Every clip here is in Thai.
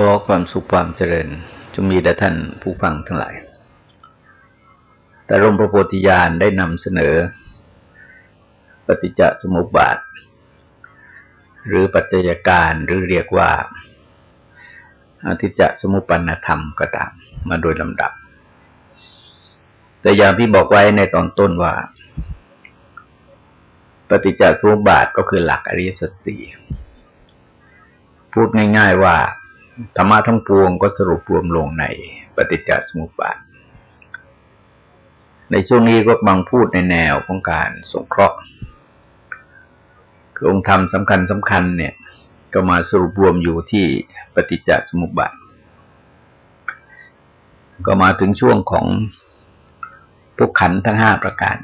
ขอความสุขความเจริญจงมีแด่ท่านผู้ฟังทั้งหลาย แต่รมพระโพธิญาณได้นำเสนอ ปฏิจจสมุปบาท หรือปัจจัยการหรือเรียกว่าอธิจจสมุปปนธรรมก็ตาม มาโดยลำดับ แต่อย่างที่บอกไว้ในตอนต้นว่า ปฏิจจสมุปบาทก็คือหลักอริยสัจสี่พูดง่าย ๆว่า ธรรมะทั้งปวงก็สรุปรวมลงในปฏิจจสมุปบาท ในช่วงนี้ก็บังพูดในแนวของการสงเคราะห์คือองค์ธรรมสำคัญสำคัญเนี่ย ก็มาสรุปรวมอยู่ที่ปฏิจจสมุปบาท ก็มาถึงช่วงของพวกขันทั้งห้าประการ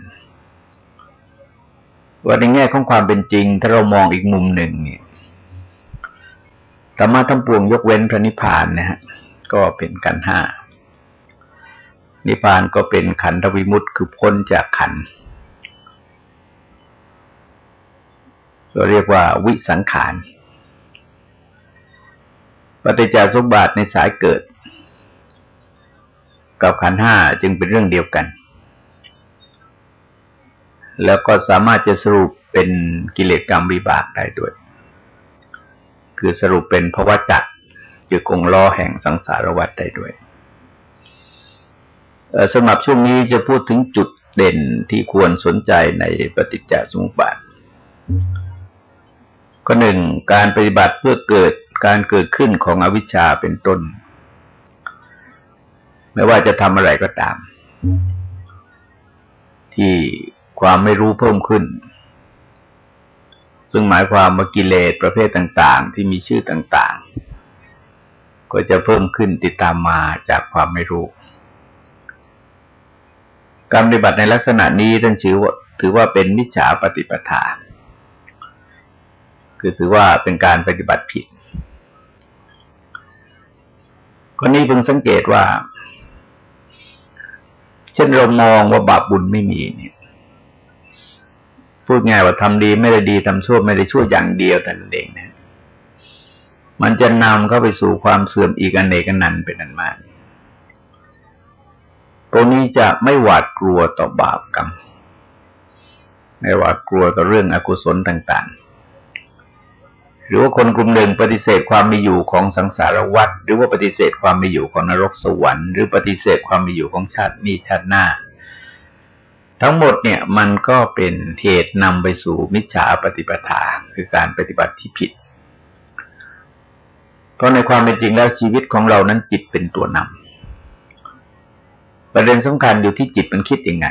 ว่าในแง่ของความเป็นจริง ถ้าเรามองอีกมุมหนึ่งเนี่ย ธรรมะทั้งปวงยกเว้นพระนิพพานนะฮะก็เป็นกันห้านิพพานก็เป็นขันธวิมุตต์คือพ้นจากขันเราเรียกว่าวิสังขารปฏิจจสมบัติในสายเกิด กับขันห้าจึงเป็นเรื่องเดียวกัน แล้วก็สามารถจะสรุปเป็นกิเลสกรรมวิบากได้ด้วย คือสรุปเป็นภวจักคือกงล้อแห่งสังสารวัฏได้ด้วยสำหรับช่วงนี้จะพูดถึงจุดเด่นที่ควรสนใจในปฏิจจสมุปบาทก็หนึ่งการปฏิบัติเพื่อเกิดการเกิดขึ้นของอวิชชาเป็นต้น ไม่ว่าจะทำอะไรก็ตาม ที่ความไม่รู้เพิ่มขึ้น ซึ่งหมายความว่ากิเลสประเภทต่าง ๆ ที่มีชื่อต่าง ๆ ก็จะเพิ่มขึ้นติดตามมาจากความไม่รู้ การปฏิบัติในลักษณะนี้ท่านถือว่าถือว่าเป็นมิจฉาปฏิปทา คือถือว่าเป็นการปฏิบัติผิดคนนี้เพิ่งสังเกตว่า เช่นเรามองว่าบาปบุญไม่มีเนี่ย พูดง่ายว่าทำดีไม่ได้ดีทำชั่วไม่ได้ชั่วอย่างเดียวแต่นั่นเองนะมันจะนำเข้าไปสู่ความเสื่อมอีกอันเอกนันเป็นอันมากตรงนี้จะไม่หวาดกลัวต่อบาปกรรม ไม่หวาดกลัวต่อเรื่องอกุศลต่าง ๆ หรือว่าคนกลุ่มหนึ่งปฏิเสธความมีอยู่ของสังสารวัฏหรือว่าปฏิเสธความมีอยู่ของนรกสวรรค์ หรือปฏิเสธความมีอยู่ของชาตินี้ชาติหน้า ทั้งหมดเนี่ยมันก็เป็นเหตุนำไปสู่มิจฉาปฏิปทาคือการปฏิบัติที่ผิด เพราะในความเป็นจริงแล้วชีวิตของเรานั้นจิตเป็นตัวนำประเด็นสำคัญอยู่ที่จิตมันคิดยังไง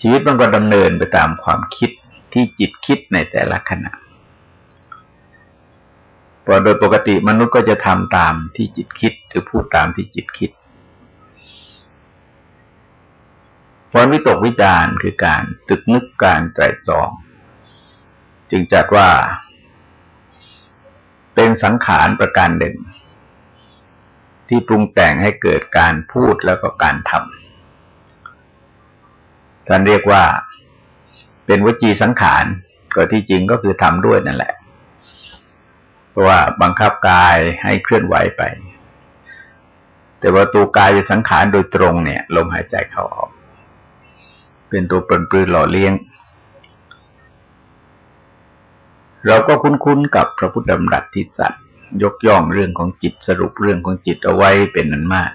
ชีวิตมันก็ดำเนินไปตามความคิดที่จิตคิดในแต่ละขณะพอโดยปกติมนุษย์ก็จะทำตามที่จิตคิดหรือพูดตามที่จิตคิด พราะวิตกวิจารคือการตึกนึกการใจสอง จึงจัดว่า เป็นสังขารประการหนึ่ง ที่ปรุงแต่งให้เกิดการพูดแล้วก็การทำท่านเรียกว่า เป็นวจีสังขารก็ที่จริงก็คือทำด้วยนั่นแหละ เพราะว่าบังคับกายให้เคลื่อนไหวไป แต่ว่าตัวกายสังขารโดยตรงเนี่ย ลมหายใจเข้าออก เป็นตัวปลนปลืนหล่อเลี้ยง เราก็คุ้นๆกับพระพุทธดำรัสที่สัตว์ยกย่องเรื่องของจิตสรุปเรื่องของจิตเอาไว้เป็นนันมาก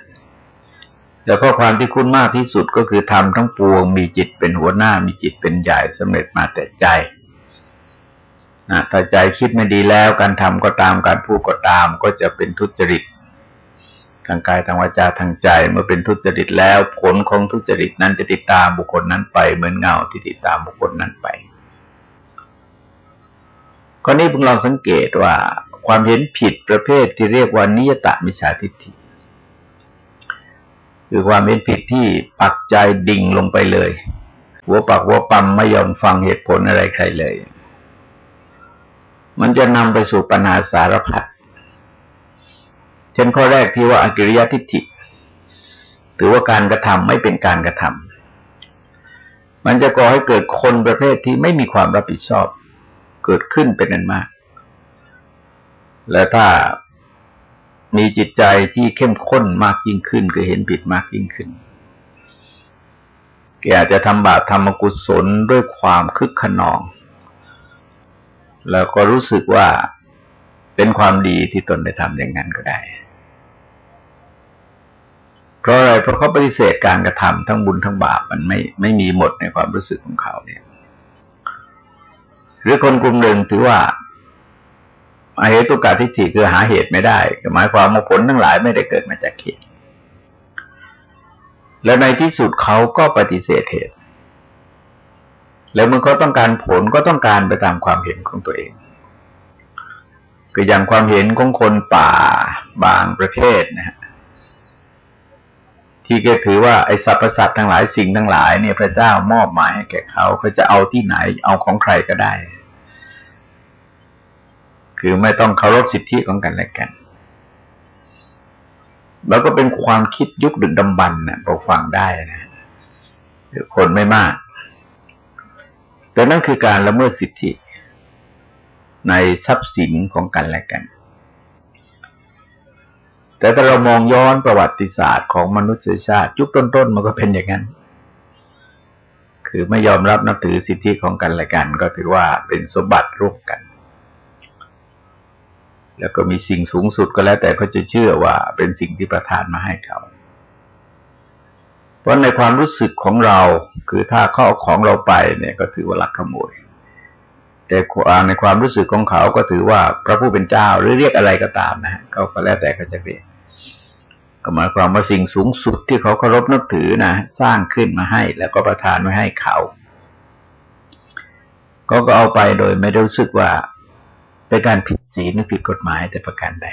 แล้วก็ความที่คุ้นมากที่สุดก็คือทำทั้งปวงมีจิตเป็นหัวหน้ามีจิตเป็นใหญ่สำเร็จมาแต่ใจนะถ้าใจคิดไม่ดีแล้วการทำก็ตามการพูดก็ตามก็จะเป็นทุจริต ทางกายทางวาจาทางใจเมื่อเป็นทุจริตแล้วผลของทุจริตนั้นจะติดตามบุคคลนั้นไป เหมือนเงาที่ติดตามบุคคลนั้นไปข้อนี้พวกเราสังเกตว่า ความเห็นผิดประเภทที่เรียกว่านิยตมิชาทิฏฐิคือความเห็นผิดที่ปักใจดิ่งลงไปเลย หัวปักหัวปั๊มไม่ยอมฟังเหตุผลอะไรใครเลย มันจะนำไปสู่ปัญหาสารพัด เช่นข้อแรกที่ว่าอกิริยทิฏฐิถือว่าการกระทำไม่เป็นการกระทำมันจะก่อให้เกิดคนประเภทที่ไม่มีความรับผิดชอบ เกิดขึ้นเป็นอันมาก และถ้ามีจิตใจที่เข้มข้นมากยิ่งขึ้นก็เห็นผิดมากยิ่งขึ้นแกอาจจะทำบาปทำมกุศลด้วยความคึกขนอง แล้วก็รู้สึกว่าเป็นความดีที่ตนได้ทำอย่างนั้นก็ได้ เพราะอะไรเพราะเขาปฏิเสธการกระทำทั้งบุญทั้งบาปมันไม่ไม่มีหมดในความรู้สึกของเขาเนี่ย หรือคนกลุ่มหนึ่งถือว่าอาเหตุกาทิฏฐิคือหาเหตุไม่ได้หมายความว่าผลทั้งหลายไม่ได้เกิดมาจากเหตุแล้วในที่สุดเขาก็ปฏิเสธเหตุ แล้วเมื่อเขาต้องการผลก็ต้องการไปตามความเห็นของตัวเอง คืออย่างความเห็นของคนป่าบางประเภทนะฮะ ที่แกถือว่าไอ้สรรพสัตว์ทั้งหลายสิ่งทั้งหลายเนี่ยพระเจ้ามอบหมายให้แก่เขาเขาจะเอาที่ไหนเอาของใครก็ได้ คือไม่ต้องเคารพสิทธิของกันและกัน แล้วก็เป็นความคิดยุคดึกดำบรรนะพอฟังได้นะคนไม่มาก แต่นั่นคือการละเมิดสิทธิ ในทรัพย์สินของกันและกัน แต่ถ้าเรามองย้อนประวัติศาสตร์ของมนุษยชาติ ยุคต้นๆมันก็เป็นอย่างนั้น คือไม่ยอมรับนับถือสิทธิของกันและกัน ก็ถือว่าเป็นสมบัติร่วมกัน แล้วก็มีสิ่งสูงสุดก็แล้วแต่เขาจะเชื่อว่าเป็นสิ่งที่ประทานมาให้เขาเพราะในความรู้สึกของเรา คือถ้าเขาเอาของเราไปเนี่ยก็ถือว่าลักขโมย แต่ในความรู้สึกของเขาก็ถือว่าพระผู้เป็นเจ้าหรือเรียกอะไรก็ตามนะฮะเขาก็แล้วแต่เขาจะเรียกก็หมายความว่าสิ่งสูงสุดที่เขาเคารพนับถือนะสร้างขึ้นมาให้ แล้วก็ประทานไว้ให้เขาก็ก็เอาไปโดยไม่ได้รู้สึกว่าเป็นการผิดศีลหรือผิดกฎหมายแต่ประการใด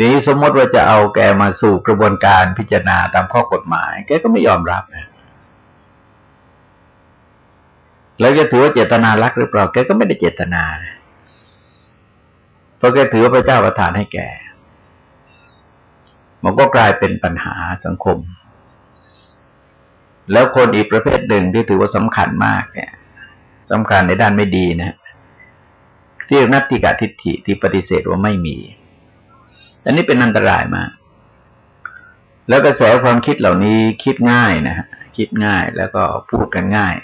นี้สมมติว่าจะเอาแกมาสู่กระบวนการพิจารณาตามข้อกฎหมาย แกก็ไม่ยอมรับนะ แล้วจะถือว่าเจตนารักหรือเปล่าแกก็ไม่ได้เจตนาเพราะแกถือว่าพระเจ้าประทานให้แกมันก็กลายเป็นปัญหาสังคม แล้วคนอีกประเภทหนึ่งที่ถือว่าสำคัญมากเนี่ยสำคัญในด้านไม่ดีนะที่นัตติกาทิฏฐิที่ปฏิเสธว่าไม่มี อันนี้เป็นอันตรายมาก แล้วกระแสความคิดเหล่านี้คิดง่ายนะฮะคิดง่ายแล้วก็พูดกันง่าย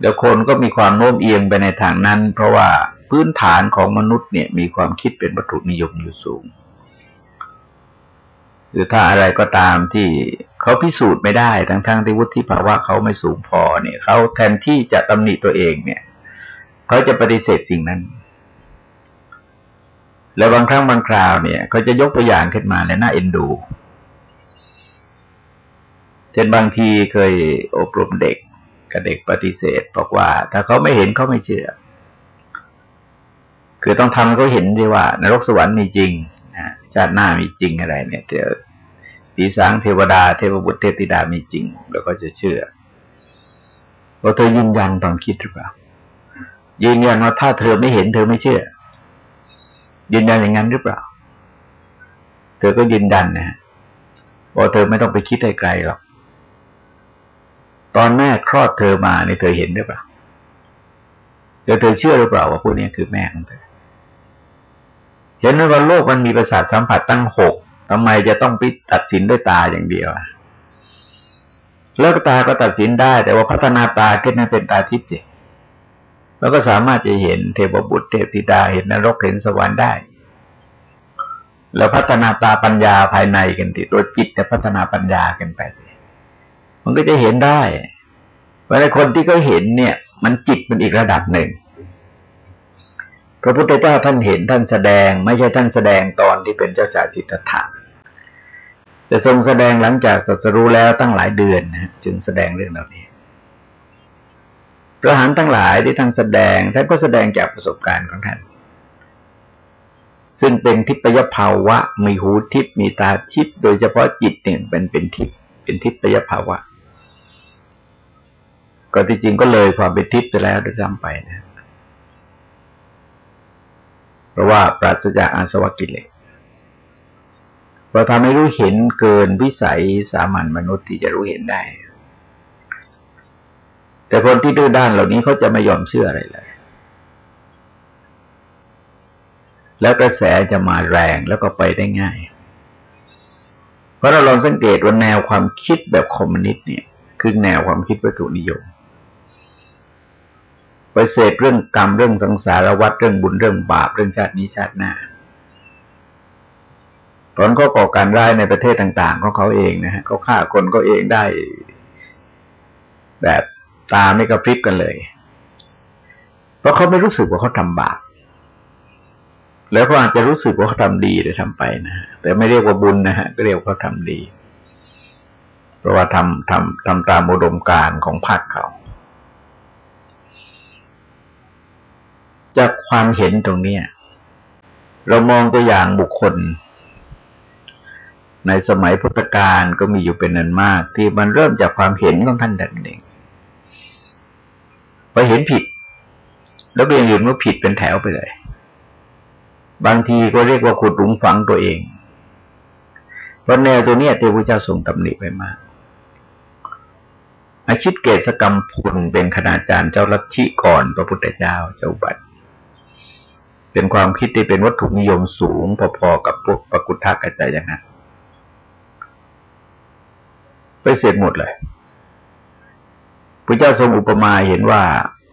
เดี๋ยวคนก็มีความโน้มเอียงไปในทางนั้น เพราะว่าพื้นฐานของมนุษย์เนี่ย มีความคิดเป็นวัตถุนิยมอยู่สูงหรือถ้าอะไรก็ตามที่เขาพิสูจน์ไม่ได้ ทั้งๆทที่วุฒิภาวะเขาไม่สูงพอเนี่ยเขาแทนที่จะตำหนิตัวเองเนี่ยเขาจะปฏิเสธสิ่งนั้น แล้วบางครั้งบางคราวเนี่ยเขาจะยกตัวอย่างขึ้นมาและน่าเอ็นดูเช่นบางทีเคยอบรมเด็ก กับเด็กปฏิเสธบอกว่า ถ้าเขาไม่เห็นเขาไม่เชื่อ คือต้องทำเขาเห็นดีว่านรกสวรรค์มีจริงชาติหน้ามีจริงอะไร เนี่ยเดี๋ยวปีสางเทวดาเทวบุตรเทพธิดามีจริง แล้วก็จะเชื่อว่าเธอยืนยันตอนคิดหรือเปล่ายืนยันว่าถ้าเธอไม่เห็นเธอไม่เชื่อ ยืนยันอย่างนั้นหรือเปล่า เธอก็ยืนยันนะว่าเธอไม่ต้องไปคิดไกลหรอก ตอนแม่คลอดเธอมาในเธอเห็นหรือเปล่าเดี๋ยวเธอเชื่อหรือเปล่าว่าผู้นี้คือแม่ของเธอ เห็นไหมว่าโลกมันมีประสาทสัมผัสตั้งหกทำไมจะต้องไปตัดสินด้วยตาอย่างเดียวแล้วตาก็ตัดสินได้ แต่ว่าพัฒนาตาขึ้นให้เป็นตาทิพย์จิแล้วก็สามารถจะเห็นเทพบุตรเทพธิดาเห็นนรกเห็นสวรรค์ได้ แล้วพัฒนาตาปัญญาภายในกันทีตัวจิตจะพัฒนาปัญญากันไป มันก็จะเห็นได้เวลาคนที่เขาเห็นเนี่ย มันจิตมันอีกระดับหนึ่ง พระพุทธเจ้าท่านเห็นท่านแสดง ไม่ใช่ท่านแสดงตอนที่เป็นเจ้าชายจิตถะแต่ทรงแสดงหลังจากสัสรู้แล้วตั้งหลายเดือนนะจึงแสดงเรื่องเหล่านี้พระหานทั้งหลายที่ท่านแสดงท่านก็แสดงจากประสบการณ์ของท่านซึ่งเป็นทิพยภาวะ มีหูทิพมีตาทิพโดยเฉพาะจิตเนี่ยเป็นเป็นทิพเป็นทิพยภาวะ ก็ที่จริงก็เลยความเป็นทิพย์ไปแล้วด้วยซ้ำไปนะ เพราะว่าปราศจากอาสวะกิเลสเราทำให้รู้เห็นเกินวิสัยสามัญมนุษย์ที่จะรู้เห็นได้ แต่คนที่ดื้อด้านเหล่านี้เขาจะไม่ยอมเชื่ออะไรเลย แล้วกระแสจะมาแรงแล้วก็ไปได้ง่าย เพราะเราลองสังเกตว่าแนวความคิดแบบคอมมิวนิสต์เนี่ย คือแนวความคิดวัตถุนิยม ไปเสดเรื่องกรรมเรื่องสังสารวัฏเรื่องบุญเรื่องบาปเรื่องชาตินี้ชาติหน้าผลก็ก่อการร้ายในประเทศต่าง ๆ ของเขาเองนะฮะเขาฆ่าคนก็เองได้ แบบตาไม่กระพริบกันเลย เพราะเขาไม่รู้สึกว่าเขาทำบาปแล้วเขาอาจจะรู้สึกว่าเขาทำดีเลยทำไปนะฮะแต่ไม่เรียกว่าบุญนะฮะก็เรียกว่าเขาทำดี เพราะว่าทำทำทำตามอุดมการของพรรคเขา จากความเห็นตรงนี้เรามองตัวอย่างบุคคล ในสมัยพุทธกาลก็มีอยู่เป็นนันมาก ที่มันเริ่มจากความเห็นของท่านดันเองไปเห็นผิด แล้วเรียนยืนว่าผิดเป็นแถวไปเลย บางทีก็เรียกว่าขุดหลุมฝังตัวเองเพราะแนวตัวนี้เทพเจ้าทรงตำหนิไปมากอาชิตเกศกรรมพุนเป็นคณาจารย์เจ้าลัทธิก่อนพระพุทธเจ้าเจ้าบัตร เป็นความคิดที่เป็นวัตถุนิยมสูงพอๆกับพวกปกุทธกระจายอย่างนั้นไปเสร็จหมดเลยพระเจ้าทรงอุปมาเห็นว่า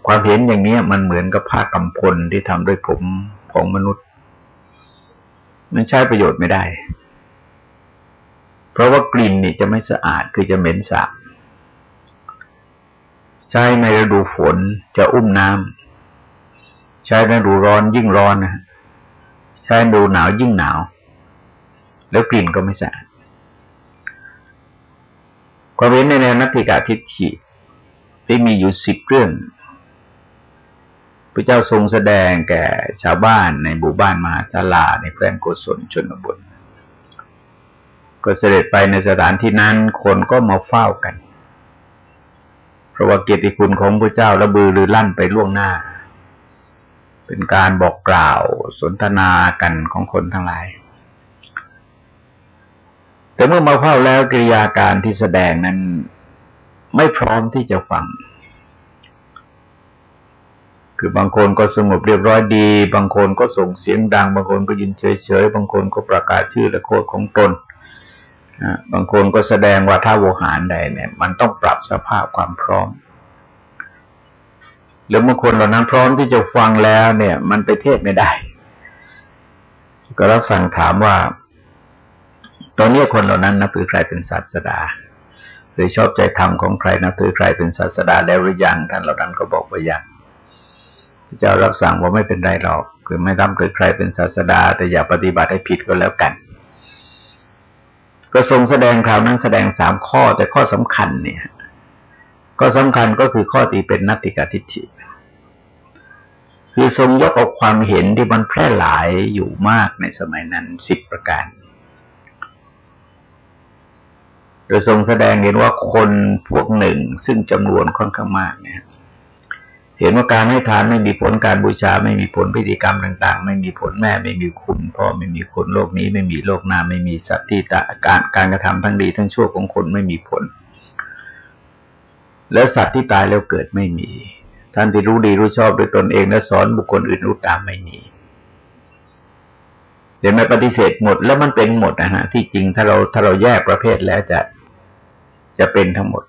ความเห็นอย่างนี้มันเหมือนกับผ้ากำพลที่ทำด้วยผมของมนุษย์ มันใช้ประโยชน์ไม่ได้ เพราะว่ากลิ่นนี่จะไม่สะอาดคือจะเหม็นสาบใช้ในฤดูฝนจะอุ้มน้ำ ใช้ฤดูร้อนยิ่งร้อนนะใช้ฤดูหนาวยิ่งหนาว แล้วกลิ่นก็ไม่สะอาดความเห็นในแนวนัตติกาทิฏฐิที่มีอยู่สิบเรื่องพระเจ้าทรงแสดงแก่ชาวบ้านในหมู่บ้านมหาศาลาในแคว้นโกศลชนบทก็เสด็จไปในสถานที่นั้นคนก็มาเฝ้ากัน เพราะว่าเกียรติคุณของพระเจ้าระบือหรือลั่นไปล่วงหน้า เป็นการบอกกล่าวสนทนากันของคนทั้งหลาย แต่เมื่อมาเฝ้าแล้วกิริยาการที่แสดงนั้นไม่พร้อมที่จะฟัง คือบางคนก็สงบเรียบร้อยดี บางคนก็ส่งเสียงดัง บางคนก็ยินเฉยๆ บางคนก็ประกาศชื่อและโคดของตนบางคนก็แสดงว่าถ้าโวหารใดเนี่ย มันต้องปรับสภาพความพร้อม แล้วเมื่อคนเหล่านั้นพร้อมที่จะฟังแล้วเนี่ย มันไปเทศไม่ได้ ก็รับสั่งถามว่า ตอนนี้คนเหล่านั้นนับถือใครเป็นศาสดาหรือชอบใจธรรมของใครนับถือใครเป็นศาสดาแล้วหรือยังท่านเหล่านั้นก็บอกว่ายังเจ้ารับสั่งว่าไม่เป็นไรหรอกคือไม่ทำเกิดใครเป็นศาสดา แต่อย่าปฏิบัติให้ผิดก็แล้วกัน ก็ทรงแสดงคราวนั้นแสดงสามข้อแต่ข้อสำคัญเนี่ย ก็สำคัญก็คือข้อที่เป็นนัตติกาทิฏฐิ คือทรงยกเอาความเห็นที่มันแพร่หลายอยู่มากในสมัยนั้นสิบประการ โดยทรงแสดงเห็นว่าคนพวกหนึ่งซึ่งจำนวนค่อนข้างมากเนี่ยเห็นว่าการให้ทานไม่มีผลการบูชา ไม่มีผลพิธีกรรมต่าง ๆ ไม่มีผลแม่ไม่มีคุณพ่อไม่มีคนโลกนี้ ไม่มีโลกหน้าไม่มีสัตว์ที่ตการการกระทำทั้งดีทั้งชั่วของคนไม่มีผล แล้วสัตว์ที่ตายแล้วเกิดไม่มี ท่านที่รู้ดีรู้ชอบโดยตนเองและสอนบุคคลอื่นรู้ตามไม่มีเดี๋ยวไม่ปฏิเสธหมดแล้วมันเป็นหมดนะฮะที่จริงถ้าเราถ้าเราแยกประเภทแล้วจะจะเป็นทั้งหมด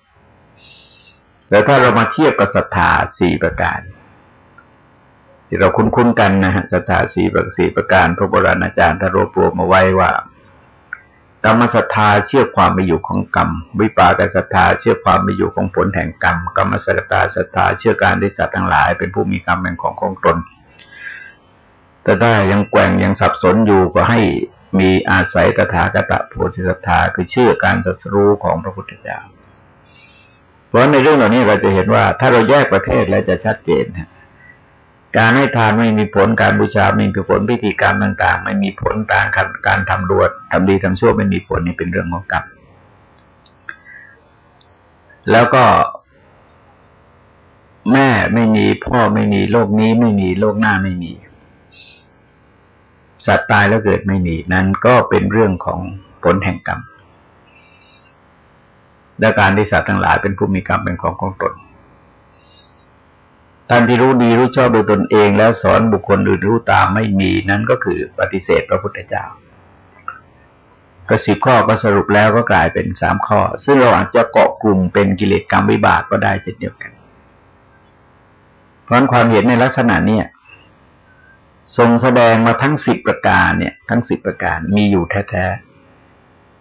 แต่ถ้าเรามาเทียบกับศรัทธาสี่ประการ ที่เราคุ้นๆกันนะฮะศรัทธาสี่ประสี่ประการพระโบราณอาจารย์ทารวบรวมมาไว้ว่า กรรมศรัทธาเชื่อความไม่อยู่ของกรรม วิปากศรัทธาเชื่อความไม่อยู่ของผลแห่งกรรมกรรมศรัทธาศรัทธาเชื่อการที่สัตว์ทั้งหลาย เป็นผู้มีกรรมเป็นของของตน แต่ถ้ายังแกว่งยังสับสนอยู่ก็ให้มีอาศัยตถาคตโพธิศรัทธาคือเชื่อการสัสรู้ของพระพุทธเจ้าเพราะในเรื่องเหล่านี้เราจะเห็นว่า ถ้าเราแยกประเภทแล้วจะชัดเจน การให้ทานไม่มีผลการบูชาไม่มีผลพิธีกรรมต่าง ๆ ไม่มีผลการการทำรวดทำดีทำชั่วไม่มีผลนี่เป็นเรื่องของกรรมแล้วก็ แม่ไม่มีพ่อไม่มีโลกนี้ไม่มีโลกหน้าไม่มี สัตว์ตายแล้วเกิดไม่มี นั้นก็เป็นเรื่องของผลแห่งกรรมและการที่สัตว์ทั้งหลายเป็นผู้มีกรรมเป็นของของตน ท่านที่รู้ดีรู้ชอบโดยตนเองแล้วสอนบุคคลอื่นรู้ตามไม่มีนั้นก็คือปฏิเสธพระพุทธเจ้าก็สิบข้อก็สรุปแล้วก็กลายเป็นสามข้อ ซึ่งเราอาจจะเกาะกลุ่มเป็นกิเลสกรรมวิบากก็ได้เช่นเดียวกัน เพราะความเห็นในลักษณะเนี้ยทรงแสดงมาทั้งสิบประการเนี่ย ทั้งสิบประการมีอยู่แท้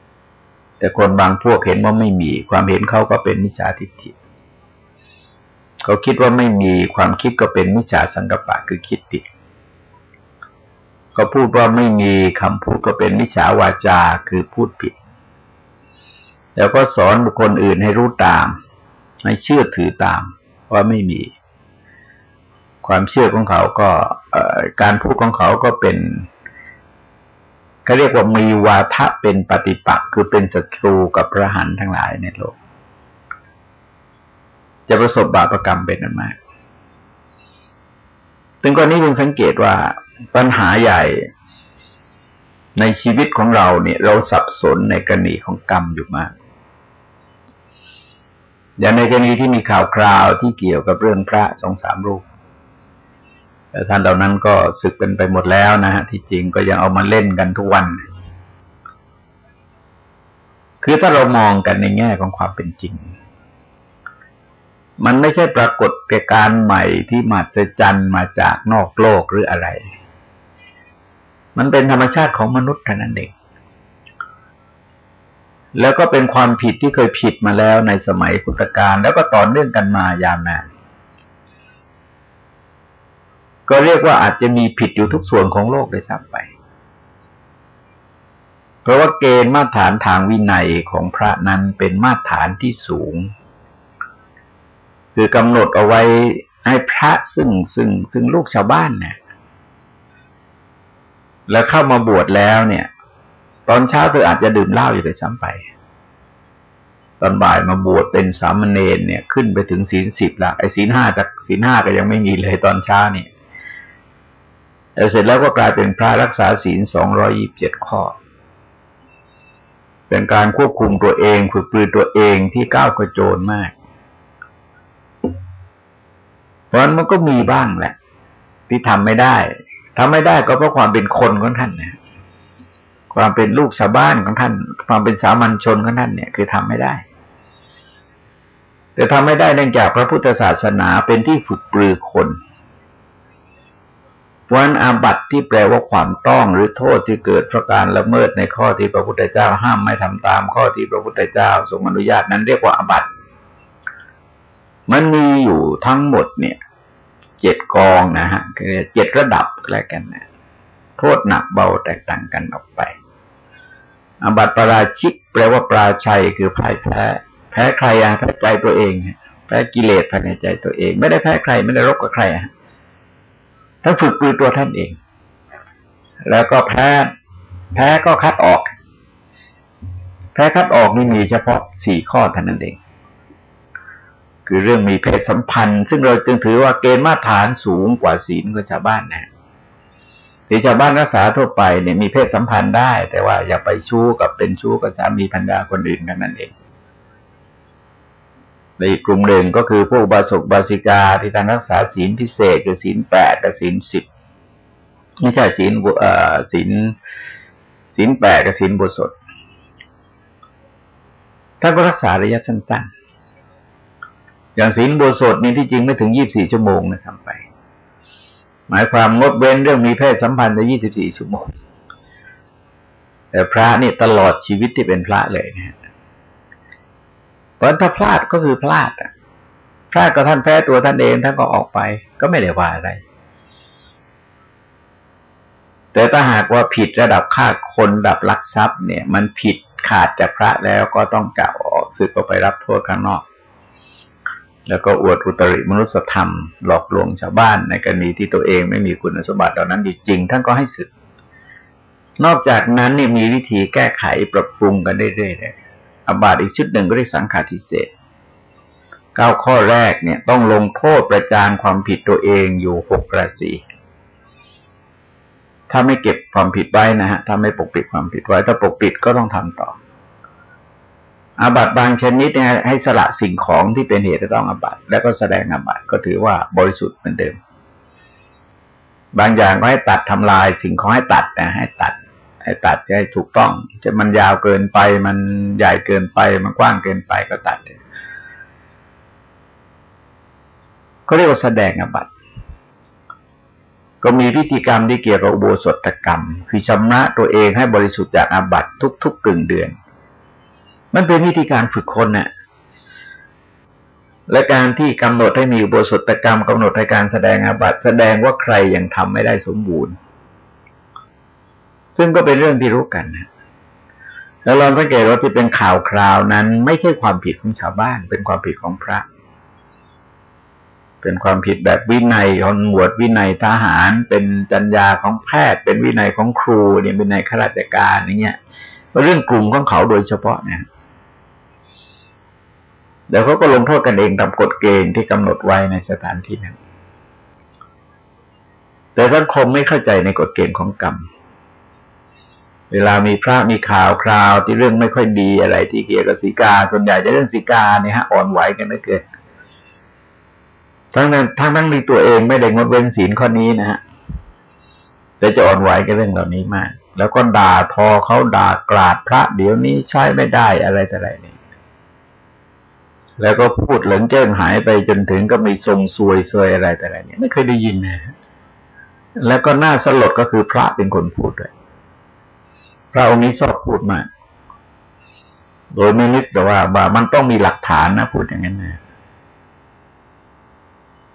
ๆแต่คนบางพวกเห็นว่าไม่มี ความเห็นเขาก็เป็นมิจฉาทิฏฐิ เขาคิดว่าไม่มีความคิดก็เป็นมิจฉาสังกปะคือคิดผิดก็พูดว่าไม่มีคำพูดก็เป็นมิจฉาวาจาคือพูดผิด แล้วก็สอนบุคคลอื่นให้รู้ตาม ให้เชื่อถือตามว่าไม่มี ความเชื่อของเขาก็การพูดของเขาก็เป็นเขาเรียกว่ามีวาทะเป็นปฏิปักษ์คือเป็นศัตรูกับพระหันทั้งหลายในโลก จะประสบบาปรกรรมเป็นอันมากถึงกรณีเพิ่งสังเกตว่าปัญหาใหญ่ในชีวิตของเราเนี่ย เราสับสนในกรณีของกรรมอยู่มาก อย่างในกรณีที่มีข่าวคราวที่เกี่ยวกับเรื่องพระสองสามรูปแต่ท่านเหล่านั้นก็สึกเป็นไปหมดแล้วนะฮะที่จริงก็ยังเอามาเล่นกันทุกวัน คือถ้าเรามองกันในแง่ของความเป็นจริง มันไม่ใช่ปรากฏการณ์ใหม่ที่มาจจันมาจากนอกโลกหรืออะไร มันเป็นธรรมชาติของมนุษย์เท่านั้นเอง แล้วก็เป็นความผิดที่เคยผิดมาแล้วในสมัยพุทธกาลแล้วก็ต่อเนื่องกันมายาวนาน ก็เรียกว่าอาจจะมีผิดอยู่ทุกส่วนของโลกเลยซ้ำไป เพราะว่าเกณฑ์มาตรฐานทางวินัยของพระนั้นเป็นมาตรฐานที่สูง คือกำหนดเอาไว้ให้พระซึ่งซึ่งซึ่งลูกชาวบ้านเนี่ยแล้วเข้ามาบวชแล้วเนี่ย ตอนเช้าเธออาจจะดื่มเหล้าอยู่ไปซ้ำไป ตอนบ่ายมาบวชเป็นสามเณรเนี่ย ขึ้นไปถึงศีลสิบละไอ้ศีลห้าจากศีลห้าก็ยังไม่มีเลยตอนเช้าเนี่ยแล้วเสร็จแล้วก็กลายเป็นพระรักษาศีลสองรอยิบเจ็ดข้อ เป็นการควบคุมตัวเองฝึกปลือตัวเองที่ก้าวกระโจนมาก ราะนั้นมันก็มีบ้างแหละ ที่ทำไม่ได้ทำไม่ได้ก็เพราะความเป็นคนของท่านนะความเป็นลูกชาวบ้านของท่าน ความเป็นสามัญชนของท่านเนี่ย คือทำไม่ได้ แต่ทำไม่ได้เนื่องจากพระพุทธศาสนาเป็นที่ฝึกปรือคนวันอาบัติที่แปลว่าความต้องหรือโทษที่เกิดเพราะการละเมิดในข้อที่พระพุทธเจ้าห้ามไม่ทำตามข้อที่พระพุทธเจ้าทรงอนุญาตนั้นเรียกว่าอาบัติ มันมีอยู่ทั้งหมดเนี่ยเจ็ดกองนะฮะคือเจ็ดระดับอะไรกันนะโทษหนักเบาแตกต่างกันออกไป อบัติปราชิก แปลว่าปราชัยคือพ่ายแพ้ แพ้ใครอะแพ้ใจตัวเองแพ้กิเลสภายในใจตัวเอง ไม่ได้แพ้ใครไม่ได้รบกับใครอะท่านฝึกปือตัวท่านเอง แล้วก็แพ้ แพ้ก็คัดออก แพ้คัดออกนี่มีเฉพาะสี่ข้อเท่านั้นเอง คือเรื่องมีเพศสัมพันธ์ ซึ่งเราจึงถือว่าเกณฑ์มาตรฐานสูงกว่าศีลของชาวบ้านนะที่ชาวบ้านรักษาทั่วไปเนี่ยมีเพศสัมพันธ์ได้ แต่ว่าอย่าไปชู้กับเป็นชู้กับสามีพันดาคนอื่นกันนั่นเองในอีกกลุ่มหนึ่งก็คือพวกบาศกบาสิกาที่ทานรักษาศีลพิเศษคือศีลแปดกับศีลสิบไม่ใช่ศีลเอ่อศีลศีลแปดกับศีลบุสดท่านก็รักษาระยะสั้น ๆ อย่างศีลโบสถนี่ที่จริงไม่ถึงยี่บสี่ชั่วโมงนะสัมไป หมายความงดเว้นเรื่องมีเพศสัมพันธ์ในยี่สิบสี่ชั่วโมง แต่พระนี่ตลอดชีวิตที่เป็นพระเลยนะเพราะถ้าพลาดก็คือพลาดอะพลาดก็ท่านแพ้ตัวท่านเองท่านก็ออกไป ก็ไม่ได้ว่าอะไร แต่ถ้าหากว่าผิดระดับฆ่าคนระดับลักทรัพย์เนี่ย มันผิดขาดจากพระแล้วก็ต้องกล่าวออกสึกออกไปรับโทษข้างนอก แล้วก็อวดอุตริมนุสธรรม หลอกลวงชาวบ้านในกรณีที่ตัวเองไม่มีคุณสมบัติเหล่านั้นอยู่จริง ท่านก็ให้สึก นอกจากนั้นนี่มีวิธีแก้ไขปรับปรุงกันเรื่อยๆเลยอบาตอีกชุดหนึ่งก็เรียกสังฆาทิเศษเก้าข้อแรกเนี่ย ต้องลงโทษประจานความผิดตัวเองอยู่หกราศีถ้าไม่เก็บความผิดไว้นะฮะถ้าไม่ปกปิดความผิดไว้ ถ้าปกปิดก็ต้องทำต่อ อาบัตบางชนิดเนี่ยให้สละสิ่งของที่เป็นเหตุจะต้องอาบัตแล้วก็แสดงอาบัตก็ถือว่าบริสุทธิ์เหมือนเดิม บางอย่างก็ให้ตัดทำลายสิ่งของให้ตัดนะให้ตัด ให้ตัดจะให้ถูกต้อง จะมันยาวเกินไป มันใหญ่เกินไป มันกว้างเกินไปก็ตัดเขาเรียกว่าแสดงอาบัตก็มีพิธีกรรมที่เกี่ยวกับอุโบสถกรรม คือชำระตัวเองให้บริสุทธิ์จากอาบัตทุกๆกึ่งเดือน มันเป็นวิธีการฝึกคนนะ่ะและการที่กำหนดให้มีอุโบสถกรรมกำหนดให้การแสดงอาบัติแสดงว่าใครยังทำไม่ได้สมบูรณ์ ซึ่งก็เป็นเรื่องที่รู้กันนะแล้วเราสังเกตว่าที่เป็นข่าวคราวนั้น ไม่ใช่ความผิดของชาวบ้าน เป็นความผิดของพระ เป็นความผิดแบบวินัยของหมวดวินัยทหาร เป็นจัญญาของแพทย์ เป็นวินัยของครูเนี่ยเป็นในข้าราชการอย่างเงี้ยเรื่องกลุ่มของเขาโดยเฉพาะเนี่ย แล้วเขาก็ลงโทษกันเองตามกฎเกณฑ์ที่กำหนดไว้ในสถานที่นั้น แต่สังคมไม่เข้าใจในกฎเกณฑ์ของกรรม เวลามีพระมีข่าวคราวที่เรื่องไม่ค่อยดีอะไรที่เกี่ยวกับสีกา ส่วนใหญ่จะเรื่องสีกาเนี่ยฮะอ่อนไหวกันเหลือเกินทั้งนั้นทั้งทั้งที่ตัวเองไม่ได้งดเว้นศีลข้อนี้นะฮะแต่จะอ่อนไหวกับเรื่องเหล่านี้มาก แล้วก็ด่าทอเขาด่ากราดพระเดี๋ยวนี้ใช้ไม่ได้อะไรแต่ไรนี่ แล้วก็พูดหลังเจิ้งหายไปจนถึงก็มีทรงซวยซวยอะไรแต่ไรเนี่ยไม่เคยได้ยินนะแล้วก็น่าสลดก็คือพระเป็นคนพูดด้วยพระองค์นี้ชอบพูดมาก โดยไม่นึกแต่ว่าว่ามันต้องมีหลักฐานนะพูดอย่างนั้นนะ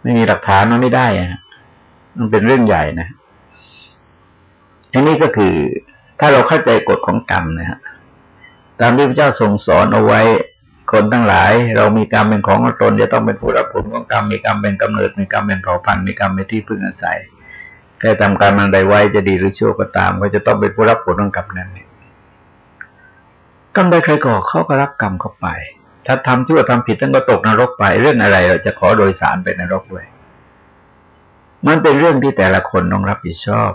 ไม่มีหลักฐานมันไม่ได้อะมันเป็นเรื่องใหญ่นะอันนี้ก็คือถ้าเราเข้าใจกฎของกรรมนะฮะตามที่พระเจ้าทรงสอนเอาไว้ คนทั้งหลาย เรามีกรรมเป็นของตนจะต้องเป็นผู้รับผลของกรรมมีกรรมเป็นกำเนิดมีกรรมเป็นเผ่าพันธุ์มีกรรมเป็นที่พึ่งอาศัยใครทำการมันใดไว้จะดีหรือชั่วก็ตาม ก็จะต้องเป็นผู้รับผลของกรรมนั้นกรรมใดใครก่อเขาก็รับกรรมเข้าไป ถ้าทำชั่วทำผิดท่านก็ตกนรกไป เรื่องอะไรเราจะขอโดยสารไปนรกด้วย มันเป็นเรื่องที่แต่ละคนต้องรับผิดชอบ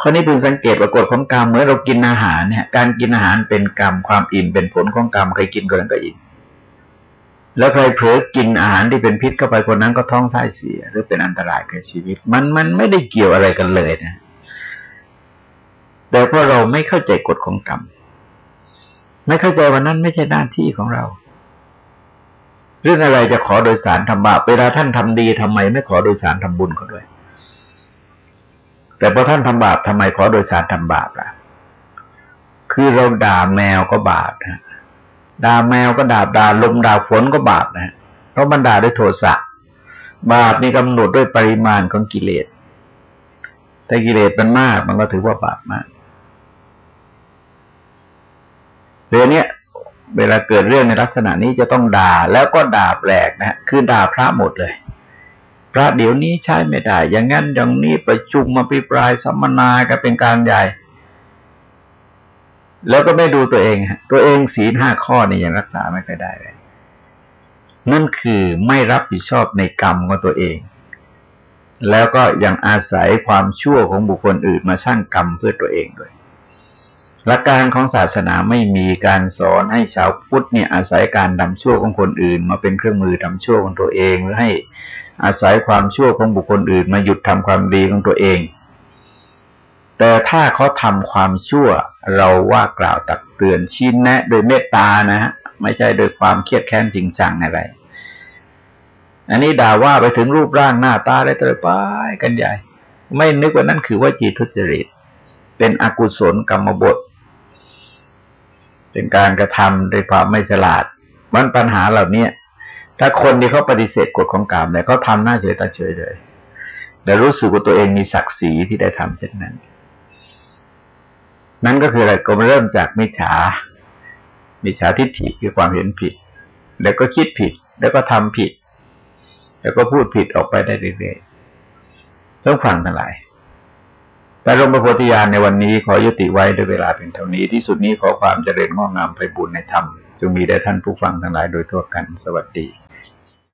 ข้อนี้พึงสังเกตว่ากฎของกรรมเมื่อเรากินอาหารเนี่ย การกินอาหารเป็นกรรมความอิ่มเป็นผลของกรรมใครกินคนนั้นก็อิ่มแล้วใครเผลอกินอาหารที่เป็นพิษเข้าไปคนนั้นก็ท้องไส้เสีย หรือเป็นอันตรายแก่ชีวิต มันมันไม่ได้เกี่ยวอะไรกันเลยนะ แต่เพราะเราไม่เข้าใจกฎของกรรม ไม่เข้าใจว่านั้นไม่ใช่หน้าที่ของเรา เรื่องอะไรจะขอโดยสารทำบาปเวลาท่านทำดีทำไม ไม่ขอโดยสารทำบุญก็ด้วย แต่พอท่านทำบาปทำไมขอโดยสารทำบาปล่ะ คือเราด่าแมวก็บาปนะด่าแมวก็ด่าด่าลมด่าฝนก็บาปนะเพราะมันด่าด้วยโทสะบาปนี่กำหนดด้วยปริมาณของกิเลสถ้ากิเลสมันมากมันก็ถือว่าบาปมากเรื่องนี้เวลาเกิดเรื่องในลักษณะนี้จะต้องด่าแล้วก็ด่าแปลกนะคือด่าพระหมดเลย พระเดี๋ยวนี้ใช้ไม่ได้ อย่างนั้นอย่างนี้ประชุมมาพิปรายสัมมนาก็เป็นการใหญ่ แล้วก็ไม่ดูตัวเอง ตัวเองศีลห้าข้อนี่ยังรักษาไม่ค่อยได้เลยนั่นคือไม่รับผิดชอบในกรรมของตัวเอง แล้วก็ยังอาศัยความชั่วของบุคคลอื่นมาสร้างกรรมเพื่อตัวเองด้วย หลักการของศาสนาไม่มีการสอนให้ชาวพุทธเนี่ยอาศัยการทำชั่วของคนอื่น มาเป็นเครื่องมือทำชั่วของตัวเองหรือให้ อาศัยความชั่วของบุคคลอื่นมาหยุดทำความดีของตัวเอง แต่ถ้าเขาทำความชั่ว เราว่ากล่าวตักเตือนชี้แนะ โดยเมตตานะฮะไม่ใช่โดยความเครียดแค้นจริงจังอะไร อันนี้ด่าว่าไปถึงรูปร่างหน้าตาได้ตระปายกันใหญ่ ไม่นึกว่านั่นคือว่าจิตทุจริต เป็นอกุศลกรรมบท เป็นการกระทำด้วยความไม่ฉลาดมันปัญหาเหล่านี้ ถ้าคนที่เขาปฏิเสธกฎของกรรมเนี่ยเขาทำหน้าเฉยตาเฉยเลยแต่รู้สึกว่าตัวเองมีศักดิ์ศรีที่ได้ทำเช่นนั้น นั่นก็คืออะไรก็เริ่มจากมิจฉามิจฉาทิฏฐิคือความเห็นผิด แล้วก็คิดผิด แล้วก็ทำผิด แล้วก็พูดผิดออกไปได้เรื่อยๆต้องฟังทั้งหลายแต่ลมประโพธิญาณในวันนี้ขอยุติไว้ด้วยเวลาเป็นเท่านี้ที่สุดนี้ขอความเจริญงอกงามไปบุญในธรรมจงมีแด่ท่านผู้ฟังทั้งหลายโดยทั่วกันสวัสดี